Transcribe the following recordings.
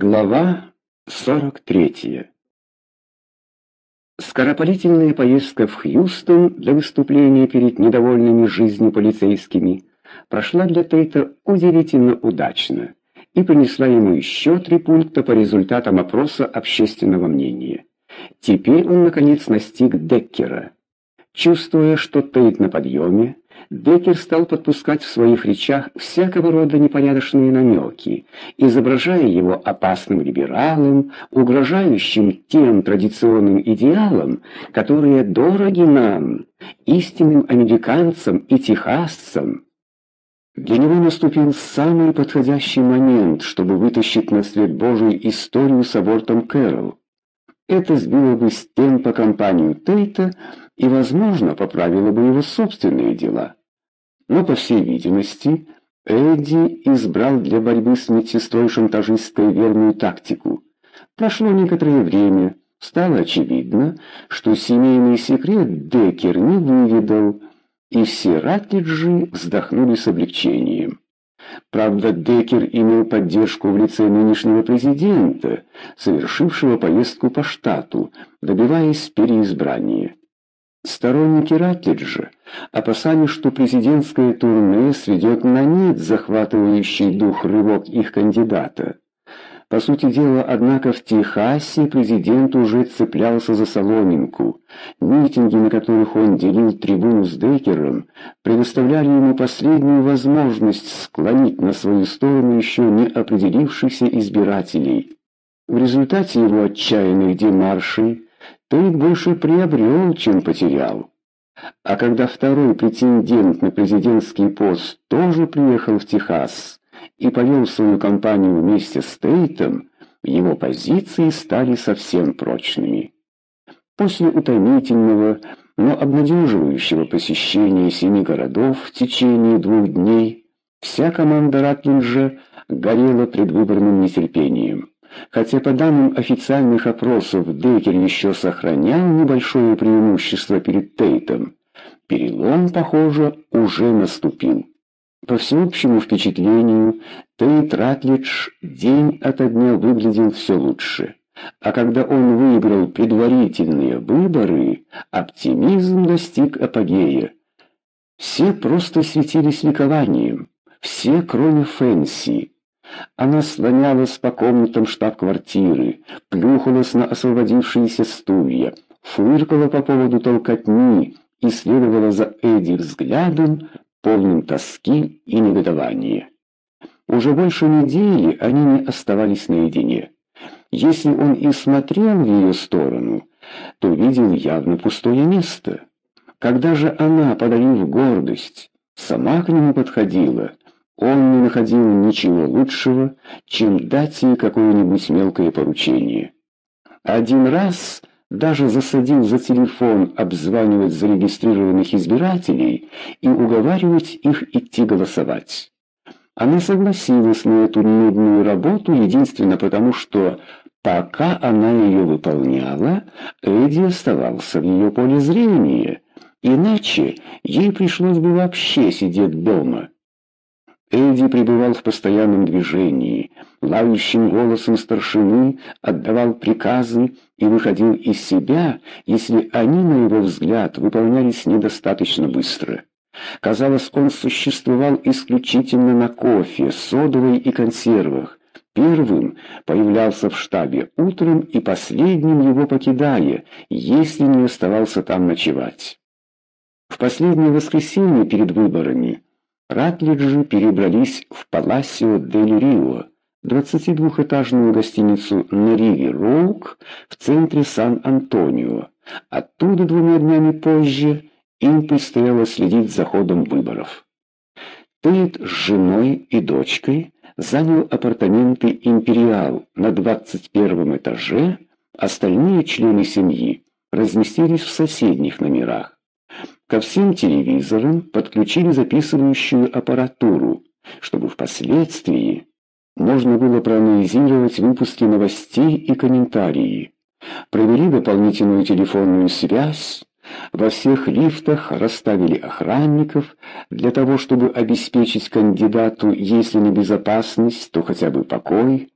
Глава 43 Скоропалительная поездка в Хьюстон для выступления перед недовольными жизнью полицейскими прошла для Тейта удивительно удачно и принесла ему еще три пункта по результатам опроса общественного мнения. Теперь он, наконец, настиг Деккера. Чувствуя, что Тейт на подъеме, Деккер стал подпускать в своих речах всякого рода непорядочные намеки, изображая его опасным либералом, угрожающим тем традиционным идеалам, которые дороги нам, истинным американцам и техасцам. Для него наступил самый подходящий момент, чтобы вытащить на свет Божий историю с абортом Кэрол. Это сбило бы с темпа компанию Тейта и, возможно, поправило бы его собственные дела. Но, по всей видимости, Эдди избрал для борьбы с медсестрой-шантажисткой верную тактику. Прошло некоторое время, стало очевидно, что семейный секрет Деккер не выведал, и все Ратлиджи вздохнули с облегчением. Правда, Деккер имел поддержку в лице нынешнего президента, совершившего поездку по штату, добиваясь переизбрания. Сторонники Ратлиджа опасались, что президентское турне сведет на нет захватывающий дух рывок их кандидата. По сути дела, однако, в Техасе президент уже цеплялся за соломинку. Митинги, на которых он делил трибуну с Деккером, предоставляли ему последнюю возможность склонить на свою сторону еще не определившихся избирателей. В результате его отчаянных демаршей Тейт больше приобрел, чем потерял. А когда второй претендент на президентский пост тоже приехал в Техас и повел свою кампанию вместе с Тейтом, его позиции стали совсем прочными. После утомительного, но обнадеживающего посещения семи городов в течение двух дней, вся команда Ратлинджа горела предвыборным нетерпением. Хотя по данным официальных опросов Деккер еще сохранял небольшое преимущество перед Тейтом, перелом, похоже, уже наступил. По всеобщему впечатлению, Тейт Ратлидж день ото дня выглядел все лучше. А когда он выиграл предварительные выборы, оптимизм достиг апогея. Все просто светились ликованием, все, кроме Фэнси. Она слонялась по комнатам штаб-квартиры, плюхалась на освободившиеся стулья, фыркала по поводу толкотни и следовала за Эдди взглядом, полным тоски и негодования. Уже больше недели они не оставались наедине. Если он и смотрел в ее сторону, то видел явно пустое место. Когда же она, подавив гордость, сама к нему подходила, он не находил ничего лучшего, чем дать ей какое-нибудь мелкое поручение. Один раз даже засадил за телефон обзванивать зарегистрированных избирателей и уговаривать их идти голосовать. Она согласилась на эту нудную работу единственно потому, что пока она ее выполняла, Эдди оставался в ее поле зрения, иначе ей пришлось бы вообще сидеть дома. Эдди пребывал в постоянном движении, лающим голосом старшины отдавал приказы и выходил из себя, если они, на его взгляд, выполнялись недостаточно быстро. Казалось, он существовал исключительно на кофе, содовой и консервах. Первым появлялся в штабе утром и последним его покидая, если не оставался там ночевать. В последнее воскресенье перед выборами Ратлиджи перебрались в Паласио дель Рио, 22-этажную гостиницу на Ривер-Роук в центре Сан-Антонио. Оттуда двумя днями позже им предстояло следить за ходом выборов. Тейт с женой и дочкой занял апартаменты «Империал» на 21 этаже, остальные члены семьи разместились в соседних номерах. Ко всем телевизорам подключили записывающую аппаратуру, чтобы впоследствии можно было проанализировать выпуски новостей и комментарии. Провели дополнительную телефонную связь, во всех лифтах расставили охранников для того, чтобы обеспечить кандидату, если не безопасность, то хотя бы покой.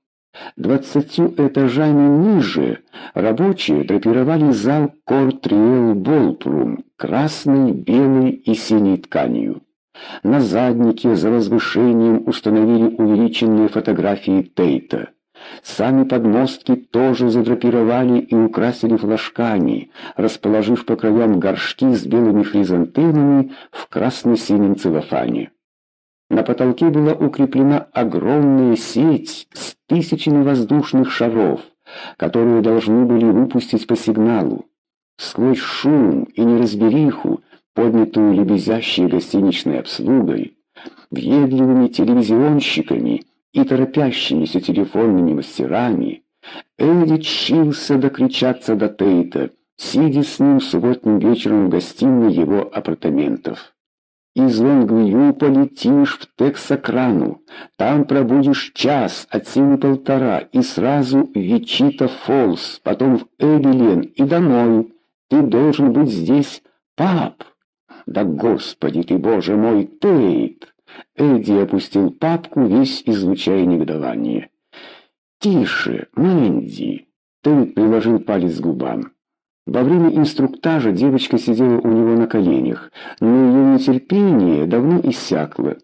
Двадцатью этажами ниже рабочие драпировали зал Кортриэл Болтрум красной, белой и синей тканью. На заднике за возвышением установили увеличенные фотографии Тейта. Сами подмостки тоже задрапировали и украсили флажками, расположив по краям горшки с белыми хризантемами в красно-синем целлофане. На потолке была укреплена огромная сеть с тысячами воздушных шаров, которые должны были выпустить по сигналу. Сквозь шум и неразбериху, поднятую лебезящей гостиничной обслугой, въедливыми телевизионщиками и торопящимися телефонными мастерами, Эдди чился докричаться до Тейта, сидя с ним субботним вечером в гостиной его апартаментов. Из Лонгвью полетишь в Тексакрану, там пробудешь час, от силы полтора, и сразу в Вичита Фолс, потом в Эбелен и домой. Ты должен быть здесь, пап. Да господи ты, боже мой, Тейт! Эдди опустил папку, весь излучая негодование. «Тише, Мэнди!» Тейт приложил палец к губам. Во время инструктажа девочка сидела у него на коленях, но ее нетерпение давно иссякло.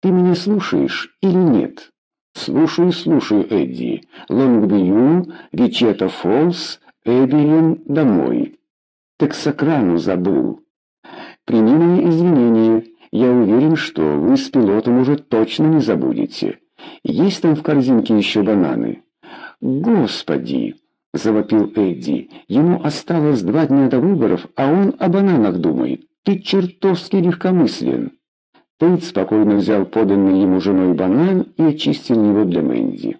«Ты меня слушаешь или нет?» «Слушаю, слушаю, Эдди. Лонгбью, Вичета Фолс, Эбелин домой». «Так с экрану забыл». «Прими мои извинения». Я уверен, что вы с пилотом уже точно не забудете. Есть там в корзинке еще бананы? Господи, завопил Эдди. Ему осталось два дня до выборов, а он о бананах думает. Ты чертовски легкомыслен. Тейт спокойно взял поданный ему женой банан и очистил его для Мэнди.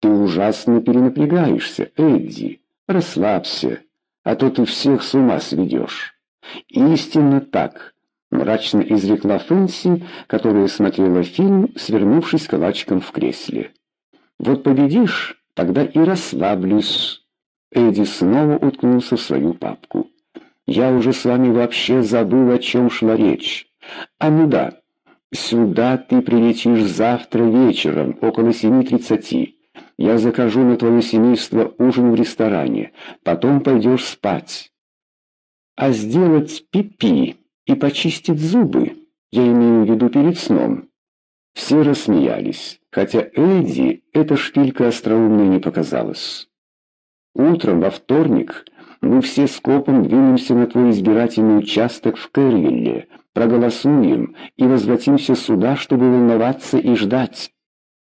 Ты ужасно перенапрягаешься, Эдди. Расслабься, а то ты всех с ума сведешь. Истинно так мрачно изрекла Фэнси, которая смотрела фильм, свернувшись калачиком в кресле. Вот победишь, тогда и расслаблюсь. Эдди снова уткнулся в свою папку. Я уже с вами вообще забыл, о чем шла речь. А ну да, сюда ты прилетишь завтра вечером, около семи тридцати. Я закажу на твое семейство ужин в ресторане. Потом пойдешь спать. А сделать пипи и почистить зубы, я имею в виду перед сном. Все рассмеялись, хотя Эдди эта шпилька остроумной не показалась. Утром во вторник мы все скопом двинемся на твой избирательный участок в Кэрвилле, проголосуем и возвратимся сюда, чтобы волноваться и ждать.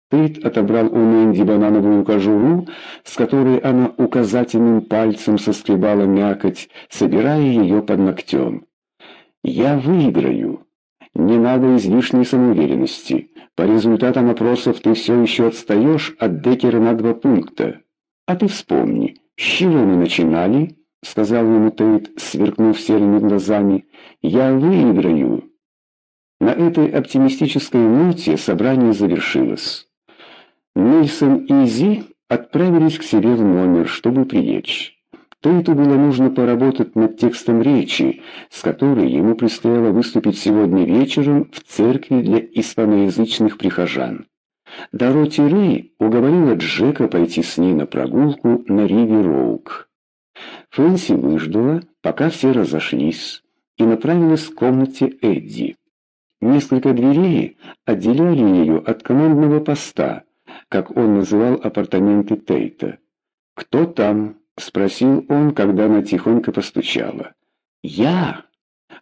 Тейт отобрал у Нэнди банановую кожуру, с которой она указательным пальцем соскребала мякоть, собирая ее под ногтем. Я выиграю. Не надо излишней самоуверенности. По результатам опросов ты все еще отстаешь от Деккера на два пункта. А ты вспомни, с чего мы начинали? сказал ему Тейт, сверкнув серыми глазами. Я выиграю. На этой оптимистической ноте собрание завершилось. Нельсон и Зи отправились к себе в номер, чтобы прилечь. Тейту было нужно поработать над текстом речи, с которой ему предстояло выступить сегодня вечером в церкви для испаноязычных прихожан. Дороти Рэй уговорила Джека пойти с ней на прогулку на Риви-Роук. Фэнси выждала, пока все разошлись, и направилась к комнате Эдди. Несколько дверей отделяли ее от командного поста, как он называл апартаменты Тейта. «Кто там?» спросил он, когда она тихонько постучала. Я.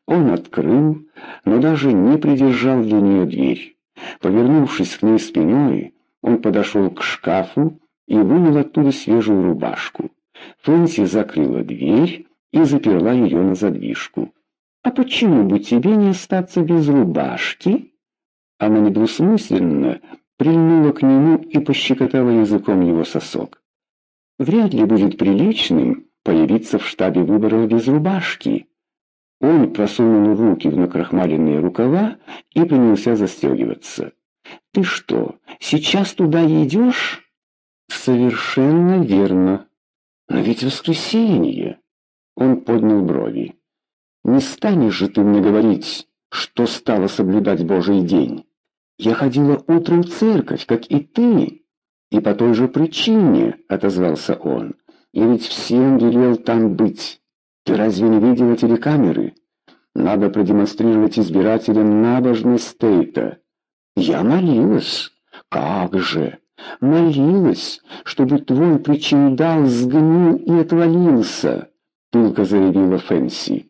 Он открыл, но даже не придержал для нее дверь. Повернувшись к ней спиной, он подошел к шкафу и вынул оттуда свежую рубашку. Фэнси закрыла дверь и заперла ее на задвижку. «А почему бы тебе не остаться без рубашки?» Она недвусмысленно прильнула к нему и пощекотала языком его сосок. Вряд ли будет приличным появиться в штабе выборов без рубашки. Он просунул руки в накрахмаленные рукава и принялся застегиваться. «Ты что, сейчас туда идешь?» «Совершенно верно. Но ведь воскресенье!» Он поднял брови. «Не станешь же ты мне говорить, что стало соблюдать Божий день? Я ходила утром в церковь, как и ты». «И по той же причине», — отозвался он. «Я ведь всем велел там быть. Ты разве не видела телекамеры? Надо продемонстрировать избирателям набожность Тейта». «Я молилась. Как же! Молилась, чтобы твой причиндал сгнил и отвалился», — пылко заявила Фэнси.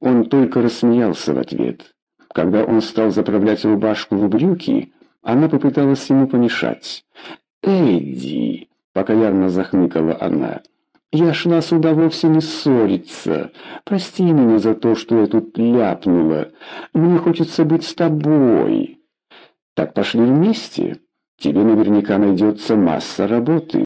Он только рассмеялся в ответ. Когда он стал заправлять рубашку в брюки, она попыталась ему помешать. «Эдди!» — покаянно захныкала она. «Я шла сюда вовсе не ссориться. Прости меня за то, что я тут ляпнула. Мне хочется быть с тобой. Так пошли вместе. Тебе наверняка найдется масса работы».